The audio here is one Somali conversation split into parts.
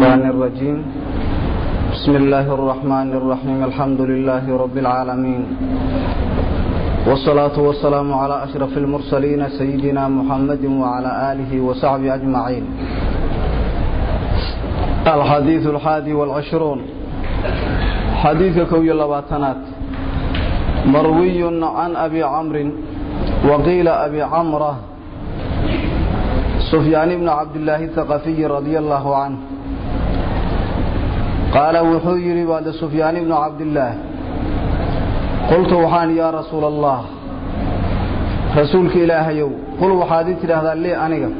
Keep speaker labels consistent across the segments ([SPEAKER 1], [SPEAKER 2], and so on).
[SPEAKER 1] الشيطان
[SPEAKER 2] الرجيم بسم الله الرحمن الرحيم الحمد لله رب العالمين والصلاة والسلام على أشرف المرسلين سيدنا محمد وعلى آله وصحبه أجمعين الحديث الحادي والعشرون حديث كوي اللباتنات مروي عن أبي عمرو وقيل أبي عمره سفيان بن عبد الله الثقفي رضي الله عنه qaal wuxuu yidhi baa sufyaan ibnu cabdilaah qultu waxaan yaa rasuul allah rasuulka ilaahayow qul waxaad ii tidhaahdaa lii aniga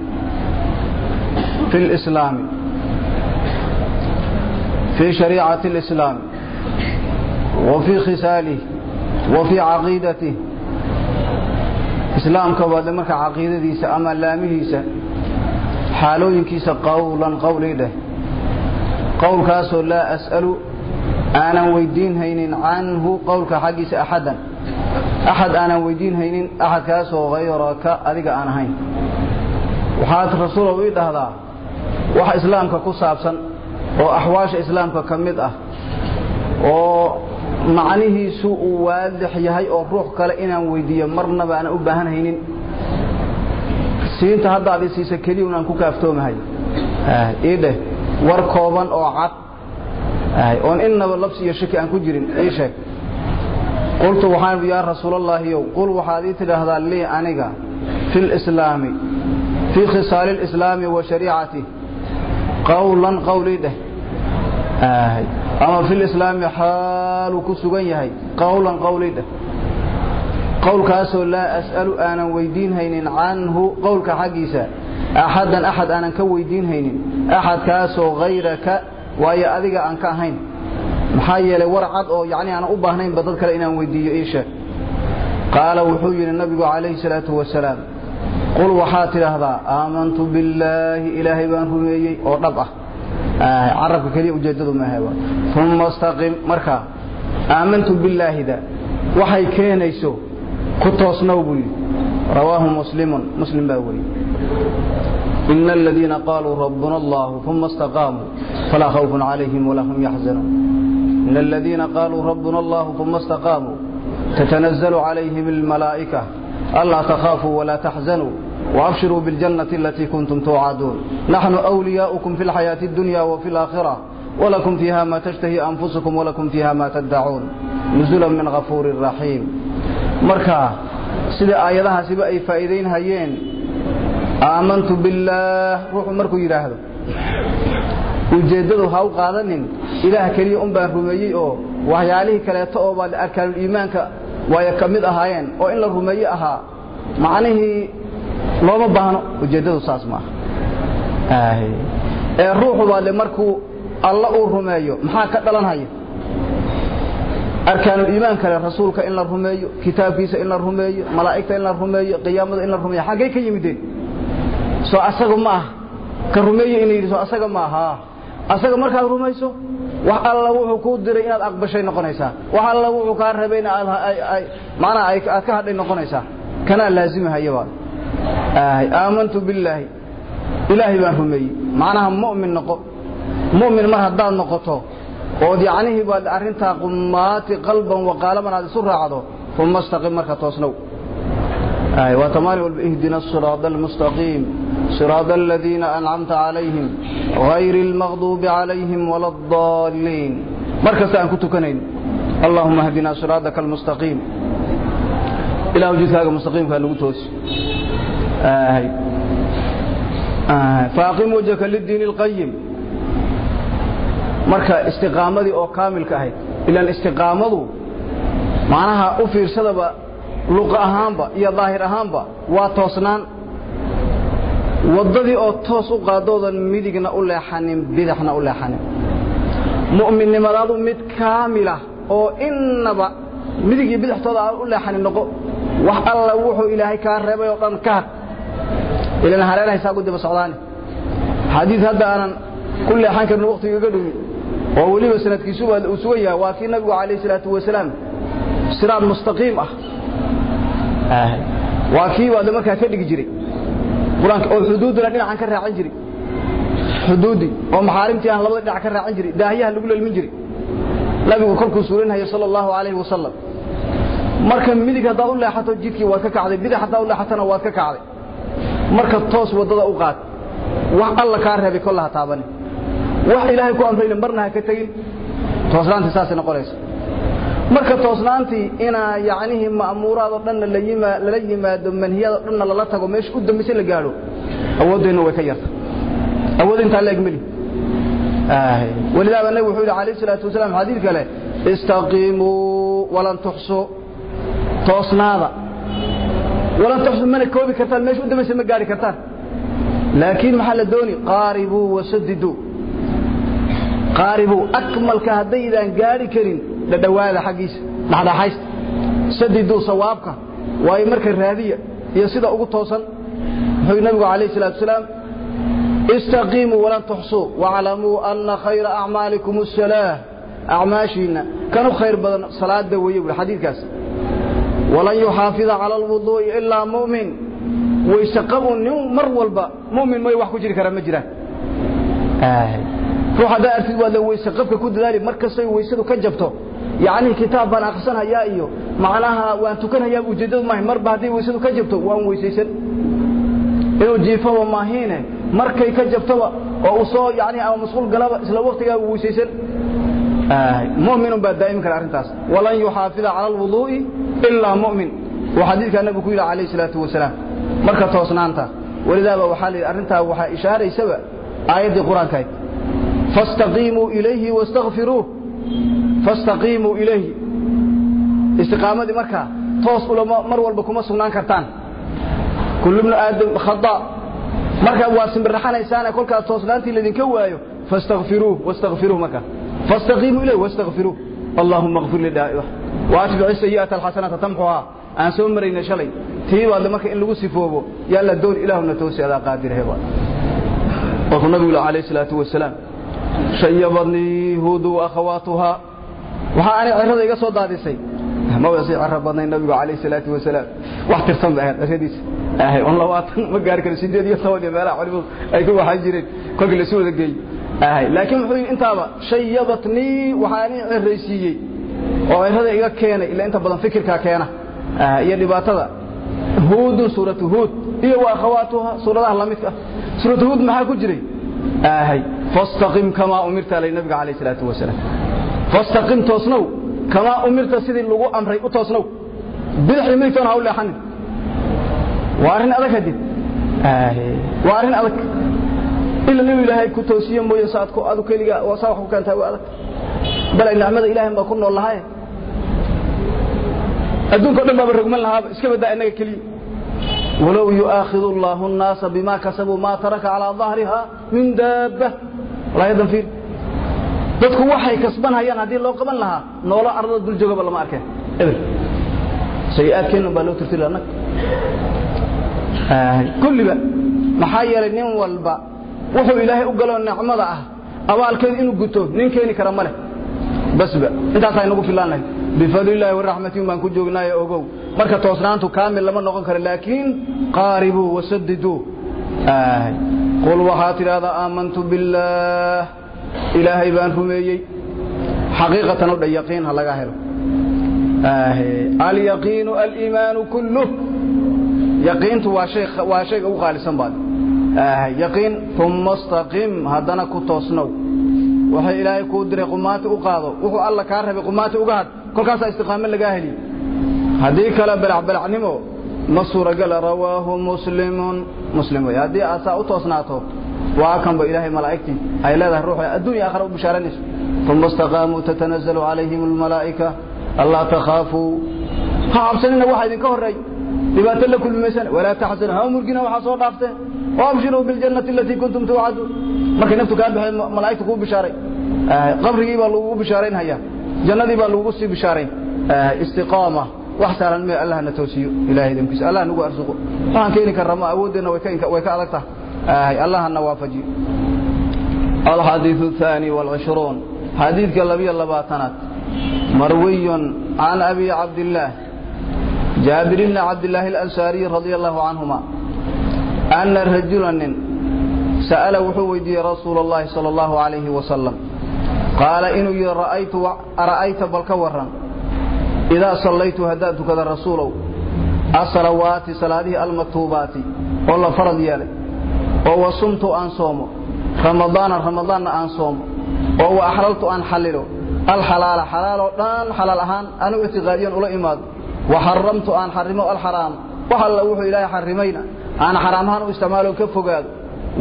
[SPEAKER 2] fi lislaami fii shariicati alislaami wa fii khisaalih wa fii caqiidatih islaamka baadle marka caqiidadiisa ama laamihiisa xaalooyinkiisa qowlan qowlii dheh qowlkaasoo laa as'alu aanan weydiin haynin canhu qowlka xaggiisa axadan axad aanan weydiin haynin axadkaasoo hayraka adiga aan ahayn waxaad rasuulow ii dhahdaa wax islaamka ku saabsan oo axwaasha islaamka ka mid ah oo macnihiisu uu waadix yahay oo ruux kale inaan weydiiyo marnaba aanan u baahan haynin siinta haddaad isiisa keliyunan ku kaaftoomahay idheh war kooban oo cad oon innaba labsi iyo shaki aan ku jirin ii sheeg qultu waxaan yaa rasuulallaahiyow qul waxaad ii tidhaahdaa lii aniga fi lislaami fii khisaali lislaami wa shariicatih qowlan qowlii dheh ama fi lislaami xaaluu ku sugan yahay qowlan qowlii dheh qowlkaasoo laa as'alu aanan weydiinhaynin canhu qowlka xaggiisa axadan axad aanan ka weydiin haynin axadkaasoo hayraka waayo adiga aan ka ahayn maxaa yeelay war cad oo yacnii aanan u baahnaynba dad kale inaan weydiiyo ii sheeg qaala wuxuu yidhi nabigu calayhi salaatu wasalaam qul waxaad tidhaahdaa aamantu billaahi ilaahay baan rumeeyey oo dhab ah carabka keliya ujeeddadu maaha uma istaqim markaa aamantu billaahida waxay keenayso ku toosnow buu yidhi rawaahu muslimun muslim baa weriye إن الذين قالوا ربنا الله ثم استقاموا فلا خوف عليهم ولا هم يحزنون إن الذين قالوا ربنا الله ثم استقاموا تتنزل عليهم الملائكة ألا تخافوا ولا تحزنوا وأبشروا بالجنة التي كنتم توعدون نحن أولياؤكم في الحياة الدنيا وفي الآخرة ولكم فيها ما تشتهي أنفسكم ولكم فيها ما تدعون نزلا من غفور رحيم مركا sida aayadahaasiba أي فائدين hayeen aamantu billaah ruuxu markuu yidhaahdo ujeeddadu ha u qaadanin ilaah keliya un baan rumeeyey oo waxyaalihii kaleeto oo baa arkaanuliimaanka waayo ka mid ahaayeen oo in la rumeeye ahaa macnihii looma baahno ujeeddadu saas maaha ee ruuxu baa le markuu alla uu rumeeyo maxaa ka dhalanhaya arkaanuliimaan kale rasuulka in la rumeeyo kitaabkiisa in la rumeeyo malaa'igta in la rumeeyo qiyaamada in la rumeeyo xaggay ka yimideen soo asaga ma ah ka rumeeye inuu yidhi soo asaga ma aha asaga markaad rumayso wax alla wuxuu kuu diray inaad aqbashay noqonaysaa wax alla wuxuu kaa rabayna manaa aad ka hadhay noqonaysaa kanaa laazimahayaba aamantu billaahi ilaahay baan rumeeyey macnaha mumin noqo mumin mar haddaad noqoto ood yacnihii baad arrintaa qumaati qalban waqaalaman aad isu raacdo uma istaqim marka toosnow وتمال اهدنا الصراط المستقيم صراط الذين أنعمت عليهم غير المغضوب عليهم ولا الضالين مركز أن كنت كنين اللهم اهدنا صراطك المستقيم إلى وجهك المستقيم فالوتوس آه آه فأقم وجهك للدين القيم مركز استقامة أو كامل كهيد إلى الاستقامة معناها أفير سلبا luqa ahaanba iyo daahir ahaanba waa toosnaan waddadii oo toos u qaadoodan midigna u leexanin bidixna u leexanin mu'minnimadaadu mid kaamila ah oo innaba midig iyo aan u leexanin noqo wax alla wuxuu ilaahay kaa reebay oo dhan ka had ilan hareenhaysaa guddiba socdaani xadiid hadda aanan ku leexan karin wakhtigaga dhowin oo weliba sanadkiisuba uu sugan yahay waa kii nabigu calayh salaatu wasalaam siraad mustaqiim ah
[SPEAKER 1] waa
[SPEAKER 2] kii waad markaa ka dhigi jiray quraanka oo xuduudna dhinacan ka raacin jiray xuduudi oo maxaarimtii aan labada dhinac ka raacin jiray daahiyaha lagu leelmin jiray nabigu kolkuu suurinayo sala allahu calayhi wasalam marka midig haddaa u leexato jidkii waad ka kacday bidix haddaa u leexatona waad ka kacday marka toos waddada u qaad wax alla kaa reebay kolla ha taabani wax ilaahay ku amrayna marna ha ka tegin toosnaanti saasay noqonaysa marka toosnaantii inaa yacnihii ma'muuraad oo dhanna lala yimaado manhiyaad oo dhanna lala tago meesha u dambayse la gaadho awooddeenna way ka yarta awood intaa la egmeli walidaaba nebigu wuxuu yidhi calayh isalaatu wasalaam xadiid kale istaqiimuu walan tuxsu toosnaada walan tuxsu mana koobi kartaan meesha u dambayse ma gaadhi kartaan laakiin maxaa la dooni qaaribuu wasadiduu qaaribu akmalka haddaydaan gaari karin dhadhowaada xaggiisa dhexdhexaysta sadiduu sawaabka waayo marka raadiya iyo sida ugu toosan wuxuu nabigu calayh salaatu salaam istaqiimuu walan tuxsuu waclamuu anna khayra acmaalikum asalaa acmaashiinna kanu khayr badan salaada weeye buhi xadiidkaas walan yuxaafida cala alwuduu'i ilaa mu'min wayse qabu nin mar walba mu'min mooy wax ku jiri kara ma jiraan ruux haddaa artid waad la weyse qabka ku dadaali mar kastay weysadu ka jabto yacnii kitaab baan akhrisanhayaa iyo macnaha waan tukanhayaa ujeeddadu maahay marba hadday weysadu ka jabto waan weysaysan inuu jiifaba maahiine markay ka jabtoba oo uu soo yacnii ama mashquul galaba isla waktigaa weysaysan mu'minun baa daa'imi kara arrintaas walan yuxaafida cala alwuduu'i ilaa mu'min waa xadiidkaa nabigu ku yidhi calayhi salaatu wasalaam marka toosnaanta welidaaba waxaa la yidhi arrintaa waxaa ishaaraysaba aayaddii qur-aanka ahayd fastaqiimuu ilayhi wastafiruuh fastaqiimuu ilayhi istiqaamadii markaa toos ul mar walba kuma sugnaan kartaan kullu bnu aadam khadaa markaa waa simbirraxanaysaan kolkaa toosnaantii laydinka waayo fastafiruuh wastafiruuh markaa fastaqiimuu ilayhi wastafiruuh allaahumma kfir li waatbici sayi'ata alxasanata tamxuhaa aan soo maraynay shalay tii baadle marka in lagu sifoobo yaa la doon ilaahuna toosi adaa qaadirahe waa warku nabigu le alayh salaatu wasalaam shayabadnii huudu waakhawaatuhaa waxaa ani cirada iga soo daadisay maba sii ciro badnay nabigu calayh salaatu wasalaam wax tirsan ba ahayd ciradiisa on labaatan ma gaari karo sideed iyo toban iyo meelaha culimadu ay ku waxaan jireen kolkii lasu wada geey laakiin wuxuu yidhi intaaba shayabatnii waxaa ani ciraysiiyey oo cirada iga keenay ilaa inta badan fikirkaa keena iyo dhibaatada huudun suuratu huud iyo waakhawaatuha suuradaha lamidka ah. suuratu huud maxaa ku jiray fastaqim kamaa umirta lay nabiga calayh salaatu wasalaam fastaqim toosnow kamaa umirta sidii lagu amray u toosnow bidixdii midigtoona ha u leexanin waa arrin adag hadid waa arrin adag ila nabi ilaahay ku toosiye mooye saadku adu keliga waa saa wax ku keentaa waa adag bal nicmada ilaahay baa ku nool lahaye adduunka o dhan baaba rogman lahaaba iska badaa innaga keliya walow yu'aakhidu allaahu annaasa bimaa kasabuu maa taraka calaa dahriha min daabba walaayadan fiir dadku waxay kasbanhayaan haddii loo qaban lahaa noolo ardada dul joogaba lama arkeen eber sayi-aadkeennan baa loo tirtiri annag kulliba maxaa yeelay nin walba wuxuu ilaahay u galoo necmada ah abaalkeed inuu guto nin keeni kara ma leh basba intaasaa inagu filaan lahay bifadlilaahi waraxmatiin baan ku joognaayo ogow marka toosnaantu kaamil lama noqon karo laakiin qaaribuu wasadiduu qul waxaa tidhaahdaa aamantu billaah ilaahay baan rumeeyey xaqiiqatan odhan yaqiin ha laga helo alyaqiinu aliimaanu kulluh yaqiintu waa shayga ugu qaalisan baad yaqiin uma istaqim haddana ku toosnow wuxuu ilaahay kuu diray qumaati u qaado wuxuu alla kaa rabay qumaati uga hadh kolkaasaa istiqaamo lagaa heliy haddii kale balacbalacnimo ma suuragala rawaahu muslimun muslim wey haddii aad saa u toosnaato waa kanba ilaahay malaa'igtii ay leedahay ruuxo adduunya aakhira u bishaaranayso uma istaqaamuu tatanazalu calayhim almalaa'ika
[SPEAKER 1] allaa takhaafuu
[SPEAKER 2] ha cabsanina waxa idinka horreey dhibaato la kulmimaysana walaa taxsan ha murgina waxaa soo dhaafteen waabshiruu biljannati alatii kuntum tuucadun markay naftu kaa baxday malaa'igta kuu bishaaray qabrigii baa lagugu bishaaraynhayaa jannadii baa lagugu sii bishaarayn istiqaama wax saalan ma allah na toosiyo ilaahay damkiisa allah nagu arsuqo waxaan keeni karraa ma awoodeena way ka way ka adag tahay allah na waafajiyo الحديث الثاني والعشرون حديث لبي لباتنات مروي عن أبي عبد الله جابر بن عبد الله الأنساري رضي الله عنهما أن رجلا سأل وحويدي رسول الله صلى الله عليه وسلم قال إنه رأيت, رأيت بالكورا idaa sallaytu haddaan tukada rasuulow asalawaati salaadihii almaktuubaati oo la farad yeelay oo wa sumtu aan soomo ramadaana ramadaanna aan soomo oo wa axlaltu aan xallilo alxalaala xalaaloo dhan xalaal ahaan anugu ictiqaadiyan ula imaado wa xaramtu aan xarimo alxaraama wax alla wuxuu ilaahay xarrimayna aan xaraamahaan u isticmaalo ka fogaado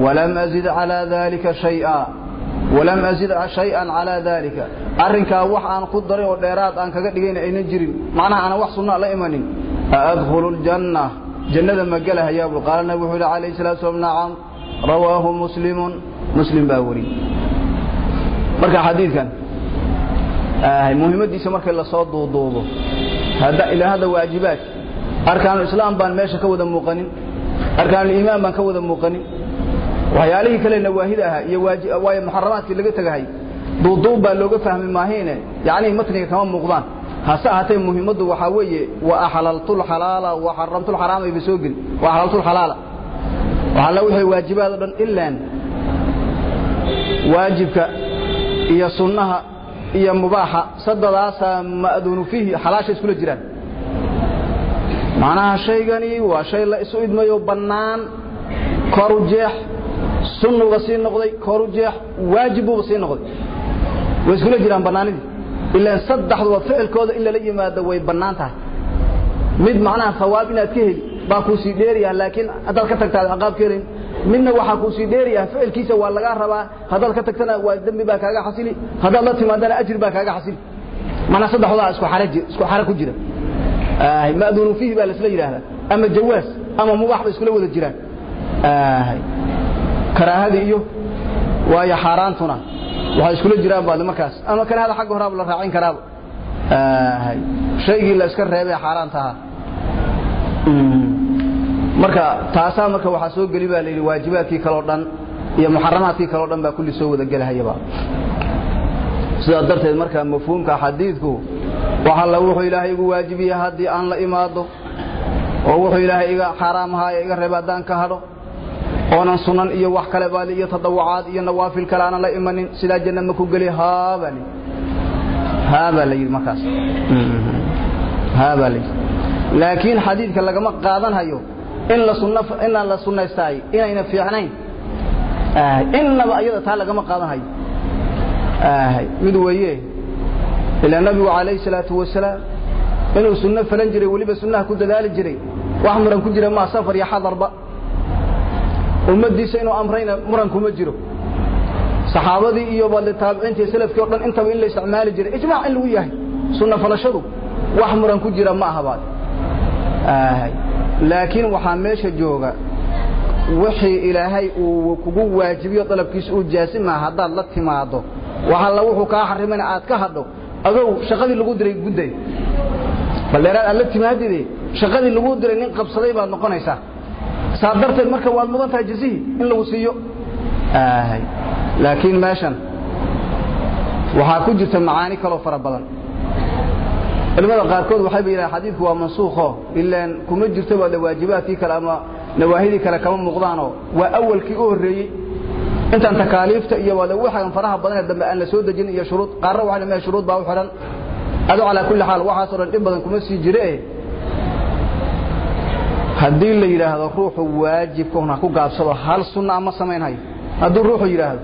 [SPEAKER 2] walam azid calaa daalika shay-a walam azid shay-an calaa daalika arrinkaa wax aan ku daray oo dheeraad aan kaga dhigayna aynan jirin macnaha aanan wax sunnaa la imanin aadkhulu ljanna jannada ma gelahayaa buu qaala nabi wuxuu yidhi calayhi salaatu salaam nacam rawaahu muslimun muslim baa weriy marka xadiidkan muhiimaddiisa markii la soo duuduubo ilaa hadda waajibaadki arkaanu islaam baan meesha ka wada muuqanin arkaanu iimaan baan ka wada muuqanin waxyaalihii kale nawaahida ahaa iyo waayo muxaramaadkii laga tegahay duuduub baa looga fahmi maahaene yacnihii matniga kama muuqdaan hase ahaatee muhiimaddu waxaa weeye wa axlaltulxalaala wa xaramtulxaraama ayba soo geli wa axlaltulxalaala waxalla wixii waajibaad o dhan ilaan waajibka iyo sunnaha iyo mubaaxa sadadaasaa ma'duunu fiihi xalaasha iskula jiraan macnaha shaygani waa shay la isu idmayo bannaan koru jeex sunnuuba sii noqday kooru jeex waajibuuba sii noqday way iskula jiraan bannaanidii ilaan saddexduba ficilkooda in lala yimaado way bannaan tahay mid macnaha hawaab inaad ka heli baa kuu sii dheerayaha laakiin haddaad ka tagtaada aqaab ka helin midna waxaa kuu sii dheerayaha ficilkiisa waa lagaa rabaa haddaad ka tagtana waa dembi baa kaaga xasili haddaad la timaadana ajir baa kaaga xasili macnaa saddexdaa isku xare ku jira ma'duunu fiihi baa laisla yidhaahdaa ama jawaas ama mubaax bay iskula wada jiraan karaahada iyo waayo xaaraantuna waxay iskula jiraan baad markaas ama karaahada xagga horaaba la raacin karaaba shaygii la iska reebay xaaraantaha hmm. marka taasaa marka waxaa soo geli baa layidhi waajibaadkii kaleo dhan iyo muxaramaadkii kaleo dhan baa kulli soo wada gelahayaba sidaas darteed marka mafhuumka xadiidku wax alla wuxuu ilaahay igu waajibiya haddii aan la imaado oo wuxuu ilaahay iga xaaraam ahaa ee iga reeba haddaan ka hadho oonan sunan iyo wax kale baali iyo tadawacaad iyo nawaafil kale aanan la imanin sidaa janna maku geli haabali haabaa la yidhi markaas haabaa la yidhi laakiin xadiidka lagama qaadanhayo in la sunna inaan la sunnaystaay inayna fiicnayn innaba ayada taa lagama qaadanhayo mid weeye ilaa nabigu calayhi salaatu wasalaam inuu sunno falan jiray weliba sunnaha ku dadaali jiray wax muran ku jira maa safar iyo xadarba ummadiisa inuu amrayna muran kuma jiro saxaabadii iyo baadle taabiciintii salafkii o dhan intaba in la isticmaali jiray ijmaac in lagu yahay sunna falashadu wax muran ku jira ma ahabaad laakiin waxaa meesha jooga wixii ilaahay uu kugu waajibiyo dalabkiisa uu jaasima haddaad la timaado wax alla wuxuu kaa xarimayna aad ka hadho adow shaqadii lagu diray gudday baldheeraad aad la timaadide shaqadii lagu diray nin qabsaday baad noqonaysaa saa darteed marka waad mudan tahay jazihii in lagu siiyo laakiin meeshan waxaa ku jirta macaani kaloo fara badan culimada qaarkood waxayba yidhaha xadiidku waa mansuukho ilaan kuma jirto baade waajibaadkii kale ama nawaahidii kale kama muuqdaanoo waa awalkii u horreeyey intaan takaaliifta iyo waade waxaan faraha badanee dambe aan la soo dejin iyo shuruud qaarna waxay dhamehe shuruud baa u xidhan adu calaa kulli xaal waxaaso dhan dhib badan kuma sii jire haddii la yidhaahdo ruuxu waajibka un ha ku gaabsado hal sunna ama samaynhayo hadduu ruuxu yidhaahdo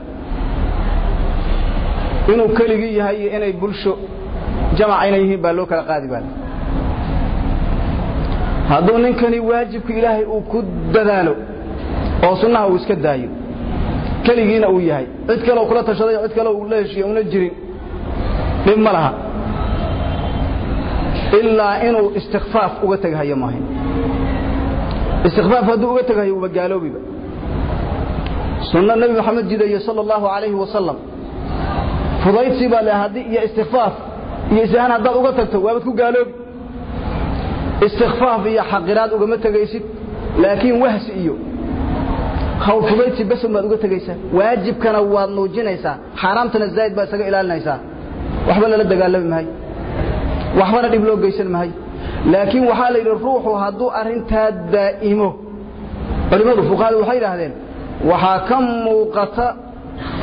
[SPEAKER 2] inuu keligii yahay iyo inay bulsho jamac inay yihiin baa loo kala qaadi baa hadduu ninkani waajibka ilaahay uu ku dadaalo oo sunnaha uu iska daayo keligiina uu yahay cid kale kula tashaday cid kale uu la heshiiya una jirin dhib ma laha ilaa inuu istikfaaf uga teghayo maahay istikhfaaf hadduu uga tagayo uba gaaloobiba sunno nabi maxamed jidayo sala allahu calayhi wasalam fudaydsi baa le haddii iyo istikfaaf iyo isahaan haddaad uga tagto waabad ku gaaloobi istikfaaf iyo xaqiraad ugama tegaysid laakiin wahsi iyo hawl fudaydsi basan baad uga tegaysaa waajibkana waad nuujinaysaa xaaraamtana zaa'id baad isaga ilaalinaysaa waxba lala dagaalami mahay waxbana dhib loo geysan mahay laakiin waxaa la yidhi ruuxu hadduu arintaa daa'imo culimmadu fuqahadu waxay idhaahdeen waxaa ka muuqata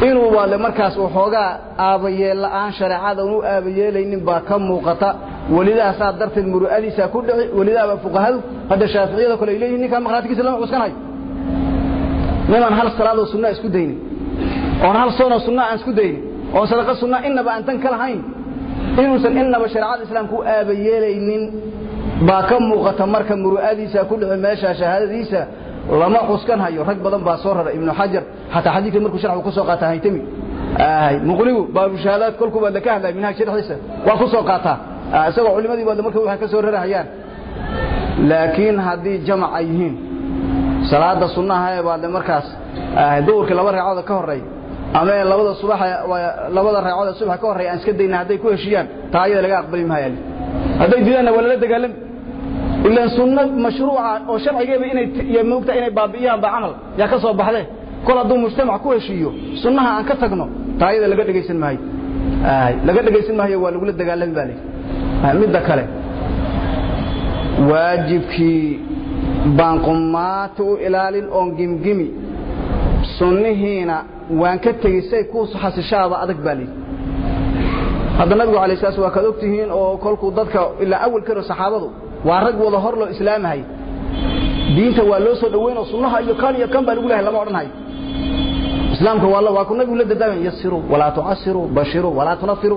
[SPEAKER 2] inuu waale markaas waxoogaa aabayeella'aan shareecada unu aabayeelaynin baa ka muuqata welidaasaa darteed muru'adiisaa ku dhici welidaabaa fuqahadu hadda shaaficiyada kale ay leeyihin ninkaa maqhnaatikiisa lama cuskanhayo ninaan hal salaadoo sunnaa isku daynin oon hal soonoo sunnaa aan isku daynin oon sadaqa sunnaa innaba aan tan ka lahayn inuusan inaba shareecada islaamka u aabayeelaynin baa ka muuqata marka muru'adiisa ku dhacay meesha shahaadadiisa lama xuskan hayo rag badan baa soo rara ibnu xajar xataa xadiidka markuu sharxu ku soo qaataa haytami muqnigu baabushahaadaad kolkuu baad laka hadlaya minhaaj sharxiisa waa ku soo qaataa isagoo culimmadii baad marka waxay ka soo rarahayaan laakiin haddii jamac ay yihiin salaada sunnaha ee baadle markaas duhurkii laba ragcadood ka horreey ama labada subax labada raacood subax ka horeeya aan iska dayna hadday ku heshiiyaan taa ayada laga aqbali mahayaa hadday diidaanna waa lala dagaalami ilaan sunno mashruuca oo sharcigeeba inay moogtahay inay baabi'iyaanba camal yaa ka soo baxdee kol hadduu mujtamac ku heshiiyo sunnaha aan ka tagno taa ayada laga dhegaysan maayo laga dhegaysan maayo waa lagula dagaalami baa la midda kale waajibkii baan qumaati u ilaalin oon gimgimi sunnihiina waan ka tegey say ku xasishaaba adag baa lii hadda nabigu alay salaas waa kaad ogtihiin oo kolkuu dadka ilaa awal karo saxaabadu waa rag wada hor loo islaamahay diinta waa loo soo dhoweynoo sunnaha iyo kan iyo kan baa lagu lehay lama odhanhayo islaamka waa waa ku nabigu la dadaamay yasiru walaa tucasiru bashiru walaa tunafiru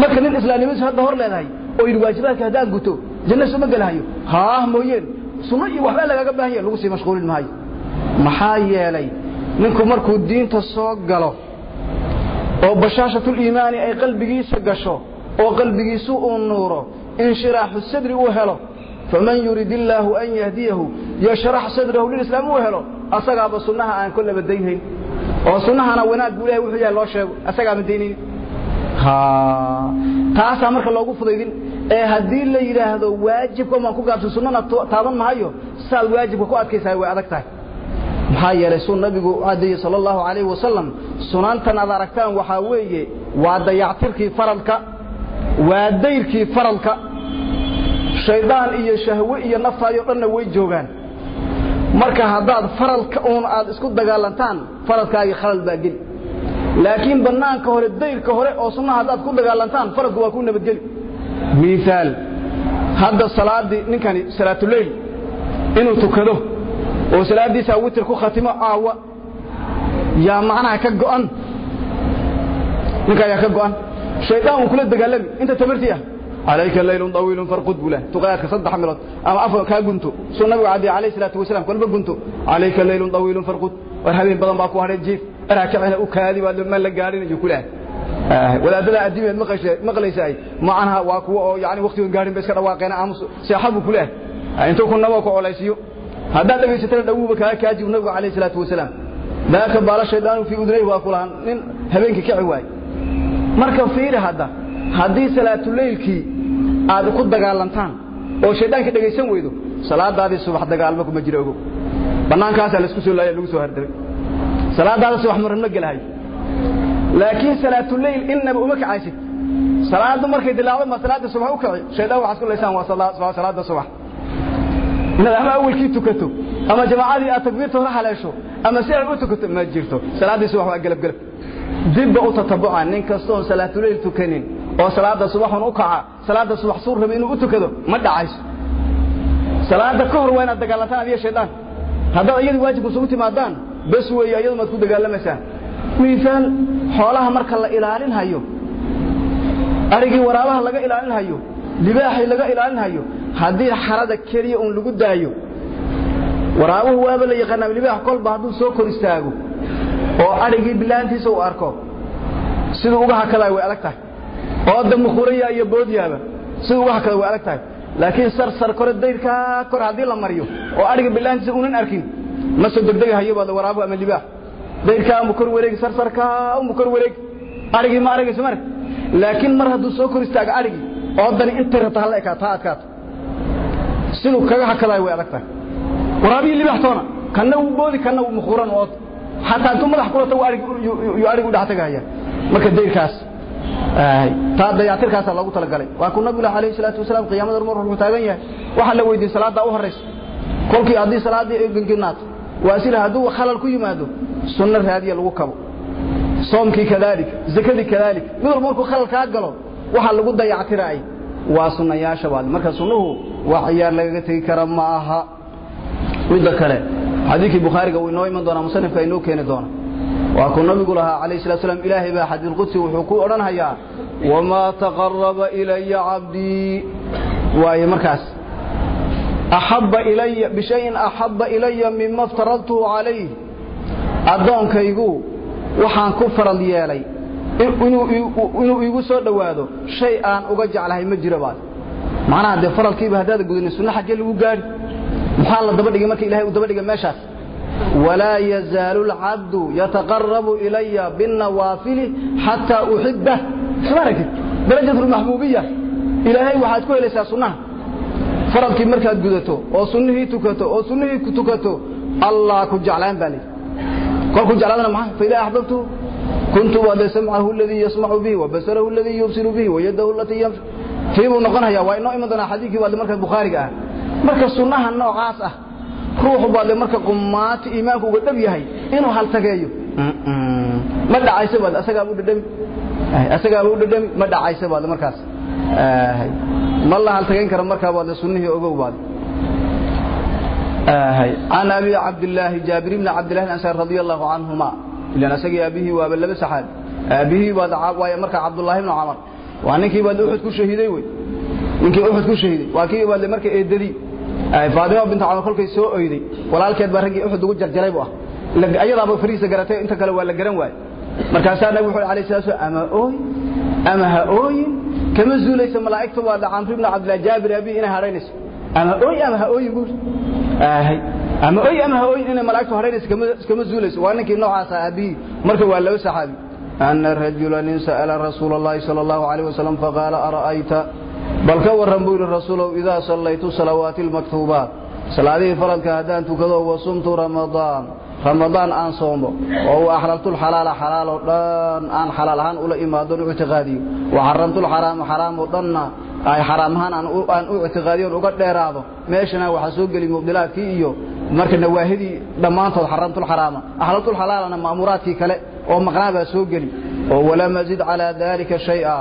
[SPEAKER 2] marka nin islaamnimadiisu hadda hor leedahay oo yidhi waajibaadka haddaan guto janna suma gelahayo haah mooyeen sunno iyo waxbaa lagaaga baahan yahay lagu sii mashquulin maayo maxaa yeelay ninku markuu diinta soo galo oo bashaashatul iimaani ay qalbigiisa gasho oo qalbigiisu uu nuuro inshiraaxu sadri uu helo faman yurid illaahu an yahdiyahu yashrax sadrahu lilislaam uu helo asagaaba sunnaha aan kollaba daynhayn
[SPEAKER 1] oo sunnahana wanaag
[SPEAKER 2] buu ilahay wuxuu yahay loo sheego asagaama daynaynin taasaa marka loogu fudaydin ee haddii la yidhaahdo waajibkan baan ku gaabsan sunnana taaban mahayo saad waajibka ku adkaysaa way adag tahay maxaa yeelay suu nabigu adiyey sal allahu calayhi wasalam sunaantan aad aragtaan waxaa weeye waa dayactirkii faradka waa dayrkii faradka shaydaan iyo shahwe iyo naftaayoo dhanna way joogaan marka haddaad faradka uun aad isku dagaalantaan faradkaagii khalal baa geli laakiin bannaanka hore dayrka hore oo sunnaha haddaad ku dagaalantaan faradku waa ku nabadgeli miaal hadda salaaddii ninkani salaatuleyl inuu tukado oo salaadiisa witir ku khatimo caawa yaa macnaha ka go'an ninka ayaa ka go'an shaydaan uu kula dagaalami inta tamartii ah عليك ليل طويل فارقد بله تقيادك صدح ملد أما أفو كاقنتو سو نبي عدي عليه الصلاة والسلام كل بقنتو عليك ليل طويل فارقد وارهبين بضن باكو هرين جيف أراكعنا أكاذي ولما لقارين يقولها آه. ولا دلا أدمي مقليساي معنها واكو يعني وقت قارين بس كرواقين سيحبوا كلها آه. انتو كنا واكو على سيو haddaad dhagaysatana dhawuuba kaa kaa jibu nabigu calayhi salaatu wasalaam daaka baala shaydaanu fii udunayhi waa ku nin habeenkii kici waaye marka fiiri hadda haddii salaatuleylkii aad ku dagaalantaan oo shayddaanka dhegaysan weydo salaadaadii subax dagaalma kuma jira ogow bannaankaasaa laisku soo laaya lagu soo hardabay salaadaada subax maranma gelahay laakiin salaatuleyl innaba uma kacaysid salaaddu markay dilaabay ma salaadda subax u kaci shaydaan waxaad ku laysaan waa salaadda subax inaad ama awalkii tukato ama jamaacadii aad takbiirta hore haleesho ama si aad u tukato ma jirto salaadii subax waa galab galab dibba u tatabuca nin kastoon salaatuleyl tukanin oo salaada subaxun u kaca salaada subax suur raba inuu u tukado ma dhacayso salaada ka hor waa inaad dagaalantaan adiga shaydaan haddaad iyadii waajib isugu timaadaan bas weeye iyadu maad ku dagaalamaysaa miisaal xoolaha marka la ilaalinhayo arigii waraabaha laga ilaalinhayo libaaxii laga ilaalinhayo hadii xarada keliya uun lagu daayo waraabuhu waaba la yaqaanaa libaax kolba hadduu soo kor istaago oo adhigii bilaantiisa uu arko siduu uga hakadaay way adag tahay oo damuquraya iyo boodyaaba siduu uga hakada way adag tahay laakiin sarsar kore dayrkaa kor haddii la mariyo oo adhiga bilaantiisa unan arkin ma soo degdegahayo ama libaax dayrkaa unbu kor wareegi sarsarkaa unbu kor wareegi adhigii ma aragayso mar laakiin mar hadduu soo kor istaago adhigii oo dani intay rabta hala ekaataa adkaato siduu kaga hakadayo way adag tahay
[SPEAKER 1] waraabihi libaxtoona
[SPEAKER 2] kanna wuu boodi kanna wuu mukuran ood
[SPEAKER 1] xataa intuu madax
[SPEAKER 2] kulata yuu arig u dhaxtagaya marka dayrkaas taa dayactirkaasaa loogu talagalay waa kuu nabiga alayh salaatu wasalaam qiyaamada rumar wuxuu taagan yahay waxaa la weydiiyey salaadaa u horaysa kolkii haddii salaaddii eganginaato waa sila hadduu khalal ku yimaado sunno raadiya lagu kabo soomkii kadalik zakadii kadalik mid walba markuu khalal kaa galo waxaa lagu dayactiraay waa sunnayaasha baad marka sunnuhu wax yaa lagaga tegi kara ma aha midda kale xadiikii bukhaariga uu inoo iman doonaa musanifka inoo keeni doona waa kuu nabigu lahaa calayh salatu slam ilaahay baa xadiiqudsi wuxuu ku odhanhayaa wamaa taqaraba ilaya cabdii waaye markaas axabba ilaya bishayin axabba ilaya mima iftaradtuhu calayh addoonkaygu waxaan ku farad yeelay inuu iigu soo dhowaado shay aan uga jeclahay ma jiro baad macnaha dee faralkiiba haddaada gudina sunno xaggee lagu gaari maxaa la daba dhigay marka ilahay uu daba dhiga meeshaas walaa yazaalu lcabdu yataqarabu ilaya binnawaafili xataa uxibah soma aragtid darajat lmaxbuubiya ilaahay waxaad ku helaysaa sunnaha faralkii markaad gudato oo sunnihii tukato oo sunnihii ku tukato allah ku jeclaan baa lidhi kolku jeclaadana maxaa fa idaa axbabtu kuntu waa dee samcahu aladii yasmacu bihi wa basarahu aladii yubsiru bihi wa yadahu alatii yamsha tiibuu noqonaya waa inoo iman doonaa xadiikii baad marka bukhaariga ah marka sunnaha noocaas ah ruuxu baad marka qumaati iimaanku uga dhab yahay inuu haltageeyo ma dhacayso baad asagaaba u dhadhami asagaaba u dhadhami ma dhacayso baad markaas ma la haltagayn karo markaa baad sunnihii ogow baad عن أبي عبد الله جابر بن عبد الله الأنسار رضي الله عنهما لأن أسقي أبيه وأبا لبس حال أبيه ومركا عبد الله بن عمر waa ninkii baad uxud ku shahiiday wey ninkii uxud ku shahiiday waa kii baad marka eedadii faadimo bintu cawaan kolkay soo oyday walaalkeed baa raggii uxud ugu jarjaray buu ah ayadaaba fariisa garatay inta kale waa la garan waaye markaasaa nabig wuxuu alayhi salatu ama ooy ama ha ooyin kama zuulaysa malaa'igta waa camr ibn cabdillah jaabir abi inay hadhaynayso ama ooy ama ha ooyin buuri ahay ama ooy ama ha ooyin inay malaa'igtu hadhaynayso kama zuulayso waa ninkii noocaasa aabihii marka waa laba saxaabi أن رجلا سأل رسول الله صلى الله عليه وسلم فقال أرأيت بل كورن بول الرسول إذا صليت صلوات المكتوبات صلاة فلدك هدان تكذو وصمت رمضان رمضان أن صومه وهو أحللت الحلال حلال ودن أن حلال هان أولا إمادون اعتقادي وحرمت الحرام حرام ودن أي حرام هان أن اعتقادي وقد ديراضه ماشنا وحسوق لي مبدلات كي إيو مركنا واهدي دمانتو حرمت الحرام أحللت الحلال أنا مأموراتي كلئ oo maqnaa baa soo geli oo walam azid calaa daalika shaya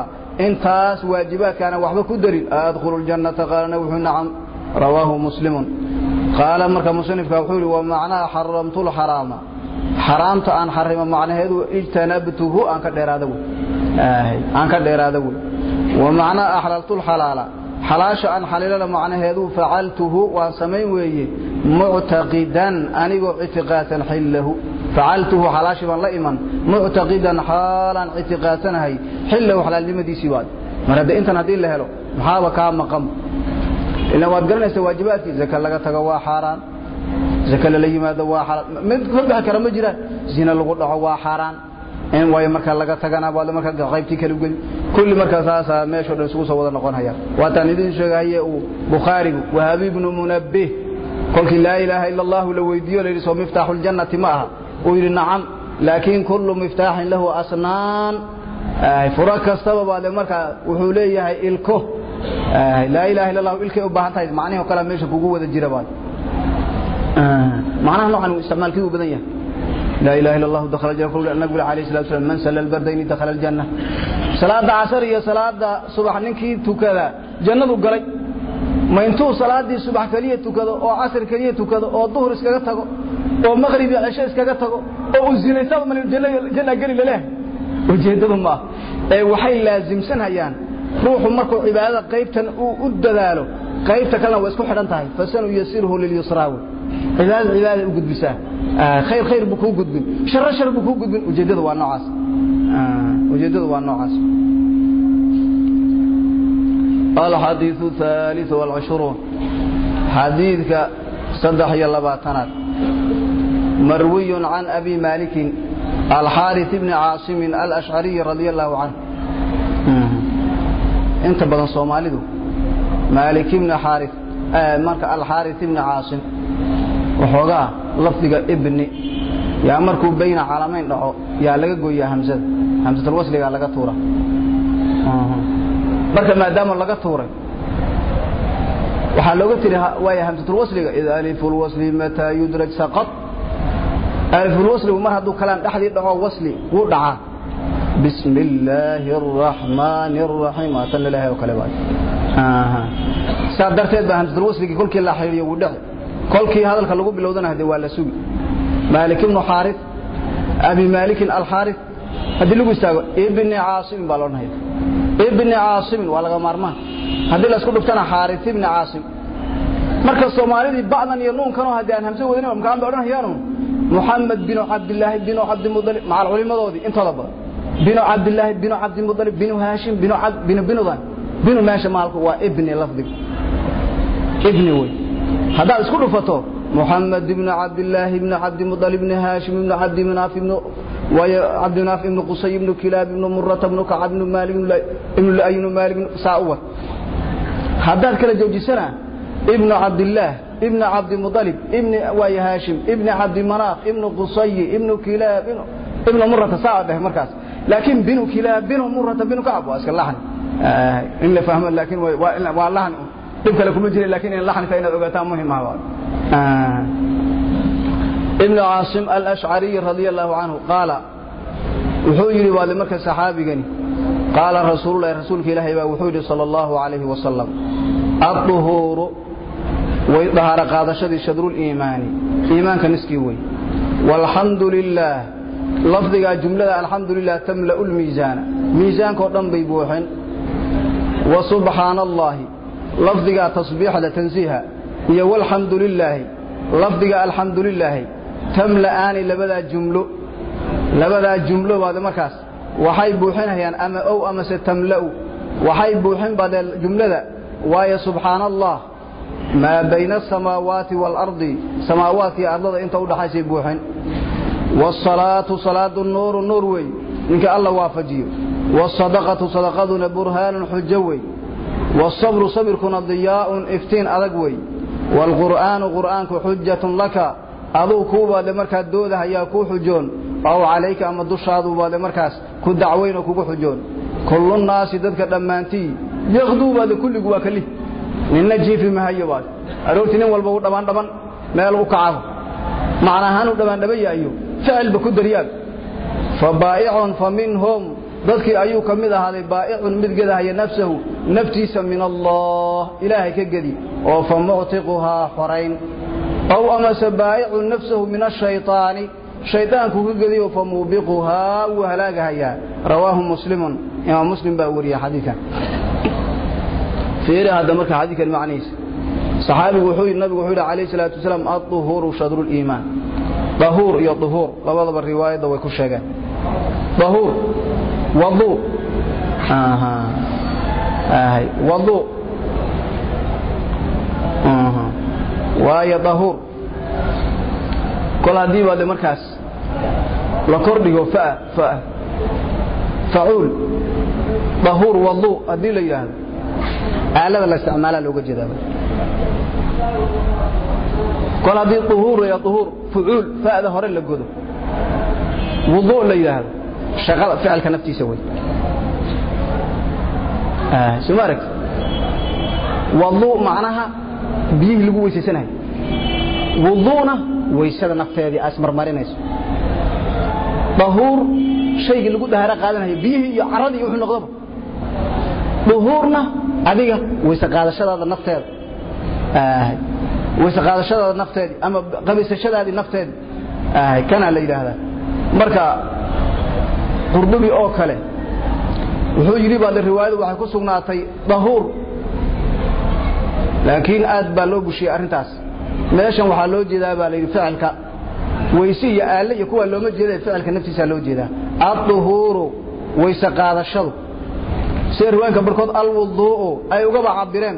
[SPEAKER 2] intaas waajibaadkaana waxba ku darin adkhulu ljannata qaalana wuxuu nacam rawaahu muslimun qaala marka musanifka wuxuu yidhi wa xaramtu lxaraama xaraamta aan xarimo macnaheedu ijtanabtuhu aan ka dheeraada wey aan ka dheeraada wey wa axlaltu lxalaala xalaasha aan xaliilana macnaheedu facaltuhu waan samayn weeye muctaqidan anigoo ictiqaadsan xillahu facaltuhu xalaashay baan la iman muctaqidan xaalaan ictiqaadsanahay xillahu xalaalnimadiisii waad mar hadda intan haddii la helo maxaaba kaa maqan ilan waad garanaysa waajibaadkii zaka laga tago waa xaaraan zaka lala yimaado waa xaaraan mid ka bixi kara ma jiraan zina lagu dhaco waa xaaraan in waayo marka laga tagana waa marka qaybtii kala geli kulli marka saasaa meeshoo dhan isugu soo wada noqonaya waataan idin sheegahaye uu bukhaarigu wahabi ibnu munabbih kolkii laa ilaaha ila allahu la weydiiyo la yidhi soo miftaaxu ljannati ma aha uu yidhi nacam laakiin kullu miftaaxin lahu asnaan furo kastaba baa de markaa wuxuu leeyahay ilko laa ilaha illa allah ilkay u baahan tahay macnihi o kale meesha kugu wada jira baa macnaha noocan isticmaalkiidu badan yahay laa ilaha illa allah dakhala janna kullu nabigu alayhi salatu wasallam man salla albardayni dakhala aljanna salaada casar iyo salaada subax ninkii tukada jannadu galay ma intuu salaadii subax keliya tukado oo casr keliya tukado oo duhur iskaga tago oo maqrib iyo cisho iskaga tago oo uu zinaysaba ma janna geli laleh ujeeddaba maaha ee waxay laasimsan hayaan ruuxu markuu cibaadada qaybtan uu u dadaalo qaybta kalena way isku xidhan tahay fasanu yasiruhu lilyusraawi cibaadada cibaadada u gudbisaa khayr khayr buu kuu gudbin sharro shar buu kuu gudbin ujeeddada waa noocaas ujeeddada waa noocaas الxadiiث الثالث والcشhروuن xadiidka saddex iyo labaatanaad marwiy can abi maalikin alxaariث bni caasimin alأshcariي radi الlahu canه inta badan soomaalidu maali bni xaari marka alxaariث bni caasim waxoogaa lafdiga ibni
[SPEAKER 1] yaa markuu bayna
[SPEAKER 2] calamayn dhaco yaa laga gooya hamsada hamsatalwasligaa laga tuura marka maadaama laga tuuray waxaa looga tiri waaya hamsatul id aliful mataa yudraj saqad aliful mar hadduu kalaan dhexdii dhaco wasli wuu dhacaa bismi illaahi araxmaani araxiim atan ilaahay oo kale baay saa darteed baa hamsatul kolkii la xidhiiriyo wuu dheci kolkii hadalka lagu bilowdana de waa la sugi maalik ibnu xaarif abi maalikin alxaarif haddii lagu istaago ibni caasimin baa loo dhahaya ibni caasimin waa laga maarmaan haddii laisku dhuftana xaari ibni caasim marka soomaalidii bacdan iyo nuunkan oo haddii aan hamse wadin makaan bay odhanayaanu muxamed binu cabdilaahi binu cabdimualib macal culimmadoodii intooda badan binu cabdilaahi binu cabdimualib binu haashim binu binudan binu meesha maalku waa ibni lafdiga ibni wey haddaad isku dhufato muxamed ibnu cabdilaahi ibnu cabdimualib ibni haashim ibnu cabdi manaaf ibnu waayo cabdinaaf ibnu qusay ibnu kilaab ibnu murata ibnu kacab ibnu maalik ibnu la'ay ibnu maalik saa u wad haddaad kala joojisana ibnu cabdillaah ibnu cabdimudalib ibni waayo haashim ibni cabdimanaaf ibnu qusayi ibnu kilaab ibnu murata saa aad dheh markaas laakiin binu kilaab binu murata binu kacab waa iska laxni in la fahmo laakiin waa laxni dhib kale kuma jira laakiin in laxnita inaad ogaataan muhim ah ibn caasim alashcariy radia allaahu canhu qaala wuxuu yidhi waade marka saxaabigani qaala rasuululahi rasuulka ilaahay baa wuxuu yidhi sala allahu calayhi wasalam
[SPEAKER 1] adduhuuru
[SPEAKER 2] way dahaaro qaadashadii shadruliimaani iimaanka niskii wey walxamdu lilaah lafdigaa jumlada alxamdu lilah tamla'u lmiisaana miisaankao dhan bay buuxin wa subxaana allaahi lafdigaa tasbiixda tansiiha iyo walxamdu lilaahi lafdiga alxamdu lilaahi tamla'aani labadaa jumlo labadaa jumlo baad markaas waxay buuxinayaan ama ow amase tamla'u waxay buuxin baadee jumlada waayo subxaana allah maa bayna asamaawaati waalardi samaawaadkii ardada inta udhaxaysay buuxin waasalaatu salaadu nuuru nuur wey ninka alla waafajiyo waasadaqatu sadaqaduna burhaanun xujo wey waasabru sabirkuna diyaa'un iftiin adag wey waalqur'aanu qur'aanku xujatun laka aduu kuubaade markaa doodahayaa kuu xujoon ow calayka ama dushaaduubaade markaas ku dacweyn oo kugu xujoon kulunnaasi dadka dhammaantii yakduu baade kulligu waa kalih ninna jiifi mahayo baade aroortii nin walba u dhabandhaban meel u kacaho macna ahaanuu dhammaandhaban yaayo ficilba ku daryaan fa baa'icun fa minhum dadkii ayuu ka mid ahaaday baa'icun mid gedahaya nafsahu naftiisa min allah ilaahay ka gedi oo fa muctiquhaa xorayn ow amase baayicu nafsahu min ashayaani shaydaanku ka gediyo fa muubiquhaa wuu halaagahayaa rawaahu muslimun imaam muslim baa wariya xadiikan fiiri hadda marka xadiikan macnihiisa saxaabigu wuxuu yidhi nabigu wuxuu yidhi calayhi salaatu wasalaam adduhuuru shadruliimaan dahuur iyo duhuur labadaba riwaayadda way ku sheegeen dahuur wadu wadu waayo dahuur kol haddii baa de markaas la kordhigo facuul dahuur wadu haddii la yidhaahdo aalada la isticmaala looga jeedaa kol haddii uhuur iyo uhuur fucuul fa'da hore la godo wudu la yidhaahdo
[SPEAKER 1] shaqada ficilka
[SPEAKER 2] naftiisa wey ah, soo ma aragti wadu macnaha biyihii lagu weysaysanayo wuduuna waysada nafteedii aas marmarinayso dahuur shaygii lagu dahaaro qaadanayo biyihii iyo caradii iyo wuxuu noqdaba duhuurna adiga wayse qaadashadaada nafteeda ah, wayse qaadashadaada nafteedii ama qabaysashadaadii nafteedii ah, kanaa la yidhaahdaa marka qurdubi oo kale wuxuu yidhi baa riwaayadu waxay ku sugnaatay dahuur laakiin aad baa loo bushiyey arintaas meeshan waxaa loo jeedaa baa layidhi ficilka weyse iyo aalle iyo kuwaa looma jeeda ficilka naftiisaa loo jeedaa adduhuuru weyse qaadashadu sida riwaanka barkood alwuduu'u ay ugaba cabireen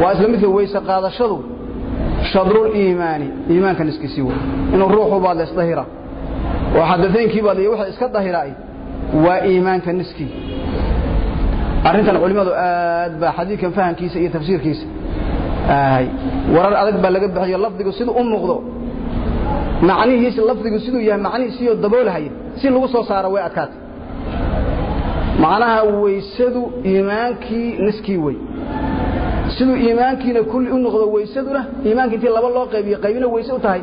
[SPEAKER 2] waa isla midka weyse qaadashadu shadrul iimaani iimaanka niskiisii wey inuu ruuxu baad la isdahira oo xadaeenkii baad iyo waxa iska dahiraay waa iimaanka niskii arrintan culimmadu aad baa xadiidkan fahamkiisa iyo tafsiirkiisa warar adag baa laga bixiyo lafdigu siduu u muuqdo macnihiis lafdigu siduu yahay macnihiisiyo daboolhaya si lagu soo saaro way adkaatay macnaha weysadu iimaankii niskii wey siduu iimaankiina kulli u noqdo weysaduna iimaanki intii laba loo qaybiyo qaybina weyse u tahay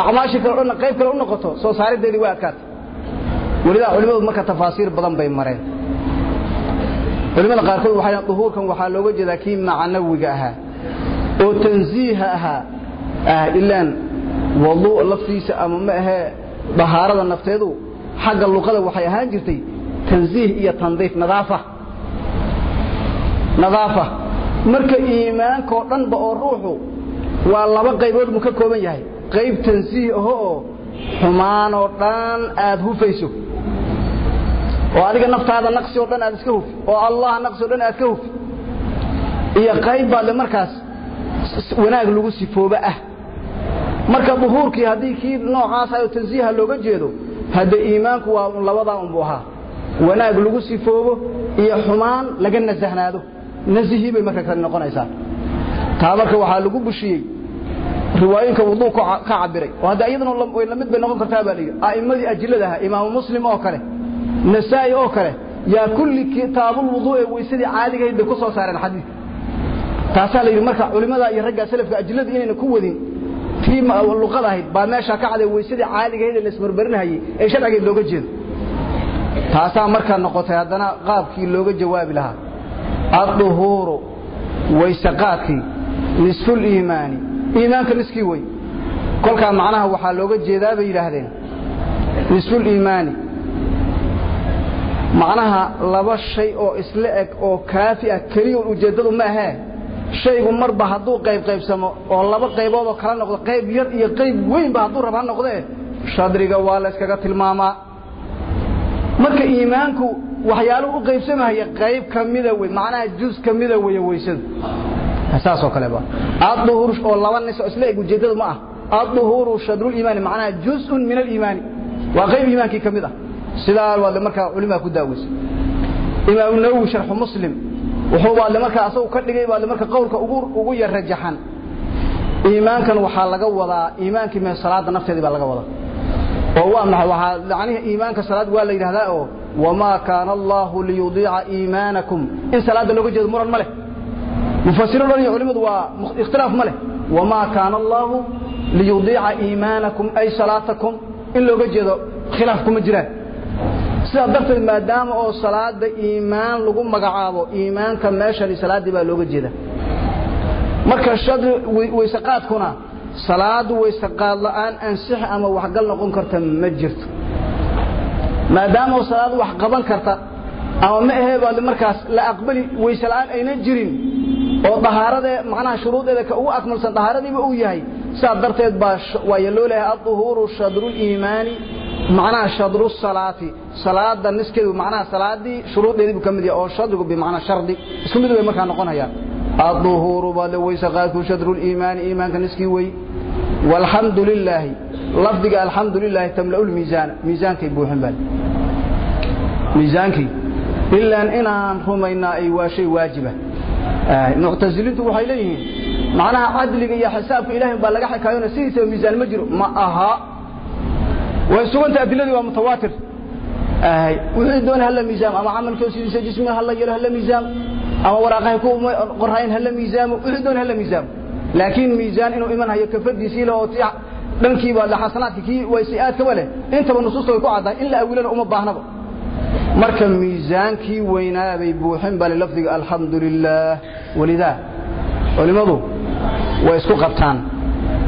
[SPEAKER 2] acmaashii kale o qayb kale u noqoto soo saarideedii way adkaatay welidaa culimmadu marka tafaasiir badan bay mareen culimmada qaarkood waxay duhuurkan waxaa looga jeedaa kii macnawiga ahaa oo tansiiha ahaa ah ilaan wadu laftiisa ama ma ahe dahaarada nafteedu xagga luqada waxay ahaan jirtay tansiih iyo tandiif nadaafa nadaafa marka iimaankoo dhanba oo ruuxu waa laba qaybood buu ka kooban yahay qayb tansiih aho oo xumaanoo dhan aad hufayso
[SPEAKER 1] oo adiga naftaada
[SPEAKER 2] naqsi oo dhan aad iska huf oo allah naqsi o dhan aad ka huf iyo qayb baad markaas wanaag lagu sifoobo ah marka duhuurkii haddii kii noocaas ayo tansiiha looga jeedo hadde iimaanku waa labadaa unbu ahaa wanaag lagu sifoobo iyo xumaan laga nasahnaado nasihii bay marka kale noqonaysaa taa marka waxaa lagu bushiyey riwaayinka wuduu ka cabiray oo hadda iyaduna lamid bay noqon kartaa baa layidhi a'immadii ajillada ahaa imaamu muslim oo kale nasaa'i oo kale yaa kulli kitaabulwuduu'e weysadii caadigahayd bay ku soo saareen xadiidka taasaa la yidhi marka culimmada iyo ragga salafka ajilladu inayna ku wadin tii luqad ahayd baa meeshaa ka caday weysadii caaligahayd ee laismarbarinahayey ee sharcigeed looga jeedo taasaa markaa noqotay haddana qaabkii looga jawaabi lahaa adduhuuru wayseqaadkii nisfuliimaani iimaanka niskii wey kolkaa macnaha waxaa looga jeedaa bay yidhaahdeen nisfuliimaani macnaha laba shay oo isla eg oo kaafi ah keliya ujeeddadu ma ahee shaygu marba hadduu qayb qaybsamo oo laba qaybood oo kala noqdo qayb yar iyo qayb weynba hadduu rab ha noqdee shadriga waa layskaga tilmaamaa marka iimaanku waxyaaluhu u qaybsamahaya qayb ka mida wey macnaha juz ka mida wey weysadu saasoo kaleba aduhuur oo laba nis isla eg ujeeddadu ma ah aduhuuru shadruliimaani macnaha juzun min aliimaani waa qayb iimaankii ka mid ah sidaa waad markaa culimaa ku daaweysa imaamu nawowi sharxu muslim wuxuu baa marka asagu ka dhigay baa marka qowlka ugu ugu yar rajaxan iimaankan waxaa laga wadaa iimaankii ma salaada nafteedii baa laga wadaa oo waa maxay waxa macnaheedu iimaanka salaad waa la yiraahdaa oo wama kana allahu liyudii'a iimanakum in salaada lagu jeedo muran male mufassiruun iyo culimadu waa ikhtilaaf male wama kana allahu liyudii'a iimanakum ay salaatakum in lagu jeedo khilaaf kuma jiraan sidaa darteed maadaama oo salaada iimaan lagu magacaabo iimaanka meeshani salaaddii baa looga jeeda marka shad weyseqaadkuna salaadu weyseqaad la'aan ansix ama waxgal noqon karta ma jirto maadaama oo salaad wax qaban karta ama ma ahee baad markaas la aqbali weyse la'aan ayna jirin oo dahaarade macnaha shuruudeeda ka ugu akmalsan dahaaradiiba uu yahay saa darteed baa waa loo leeyahay aduhuuru shadru iimaani macnaha shadru salaati salaada niskeedu macnaha salaadii shuruudeedii buu ka mid yahay oo shadrigu bimacnaa shardi isku mid way markaa noqonayaan aduhuuru baad weysa qaadku shadru iimaani iimaanka niskii wey walxamdu lilaahi lafdiga alxamdu lilaahi tamla'u lmiisaana miisaankay buuxin baan miisaankii ilaan inaan rumaynaa ay waa shay waajiba muctasiliintu waxay leeyihiin macnaha cadliga iyo xisaabka ilahay baa laga xikaayona sidiisaba miisaan ma jiro ma aha way suganta adiladii waa mutawaatir wixii doon hala miisaamo ama camalkoo sidiisa jismiga hala yelo hala miisaamo ama waraaqahay ku qorrayn hala miisaamo wixii doon hala miisaamo laakiin miisaan inuu iman hayo kafadiisii le oo ti dhankiiba le xasanaadka kii way si-aadkaba leh intaba nusuusta way ku caddahay in la awilana uma baahnaba marka miisaankii weynaabay buuxin bale lafdiga alxamdu lilaah walidaa culimmadu way isku qabtaan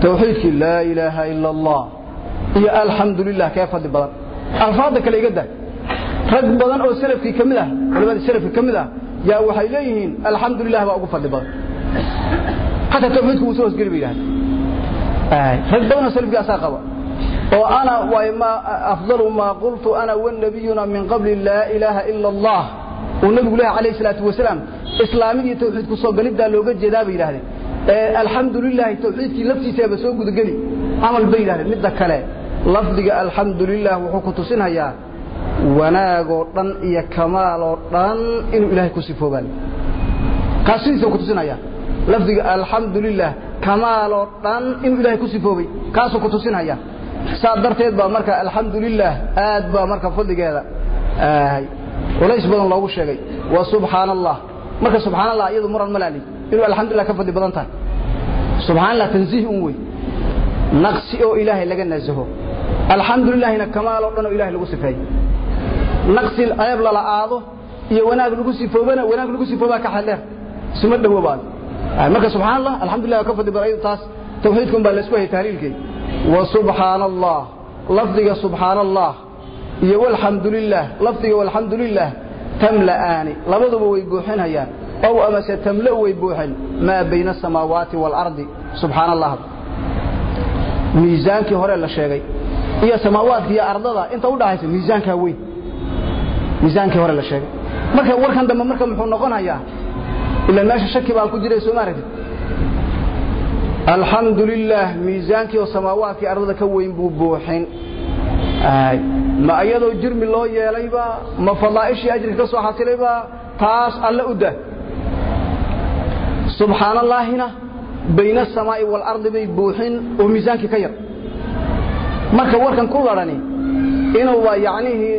[SPEAKER 2] tawxiidkii laa ilaaha ila allah iyo alxamdulilah kee fadli badan alfaada kale iga daa rag badan oo salafkii kamid ah culimadii salafkii ka mid ah yaa waxay leeyihiin alxamdulilah baa ugu fadli badan xataa tawxiidku wuu soo hosgeli ba yidhahdeen rag badan oo salafkii asaa qaba oo ana wayma afdalu maa qultu ana wanabiyuna min qabli laa ilaaha ila allah uu nabigu leeyahay alayhi salaatu wasalaam islaamidii tawxiidku soo galiddaa looga jeedaa bay yidhahdeen alxamdu lilahi tawxiidkii laftiisaaba soo gudageli camal bay yidhahdeen midda kale lafdiga alxamdu lilah wuxuu ku tusinhayaa wanaagoo dhan iyo kamaaloo dhan inuu ilaahay ku sifoobaan kaas ku tusinaya lafdiga alxamdu lilah kamaaloo dhan inuu ilaahay ku sifoobay kaasuu ku tusinhaya saa darteed baa marka alxamdu lilah aad baa marka fadligeeda culays badan loogu sheegay wa subxaana allah marka subxaana allah iyadu muran ma laali inuu alxamdulilah ka fadli badan tahay subxaan tansiih un wey naqsi oo ilaahay laga naasaho alxamdulilahina kamaal dhan oo ilahay lagu sifeeyo naqsi ceeb lala'aado iyo wanaag lagu sifoobana wanaag lagu sifoobaa ka xadleer isuma dhowobaan ah, marka subxaan allah alxamdulilah ka fadli badan taas tawxiidka baa laysku hayay tahliilkay wa subxaana allah lafdiga subxaana allah iyo walxamdulilah lafdiga walxamdulilah tamla'aani labaduba way buuxinayaan ow amase tamla way buuxeen maa bayna asamaawaati waalardi subxaan allah miisaankii hore la sheegay iyo samaawaadka iyo ardada inta u dhahaysa miisaankaa weyn miisaankii hore la sheegay marka warkan dambe marka muxuu noqonayaa ilaa meesha shaki baa ku jiray soo maaragtid alxamdu lilaah miisaankii oo samaawaadkii ardada ka weyn buu buuxin ma iyadoo jirmi loo yeelayba ma fadaa'ishii ajri ka soo xasilayba taas alle u dah subxaan allaahina bayn asamaa'i waalardi bay buuxin oo miisaankii ka yar
[SPEAKER 1] marka warkan ku larhani
[SPEAKER 2] inuu yacnihii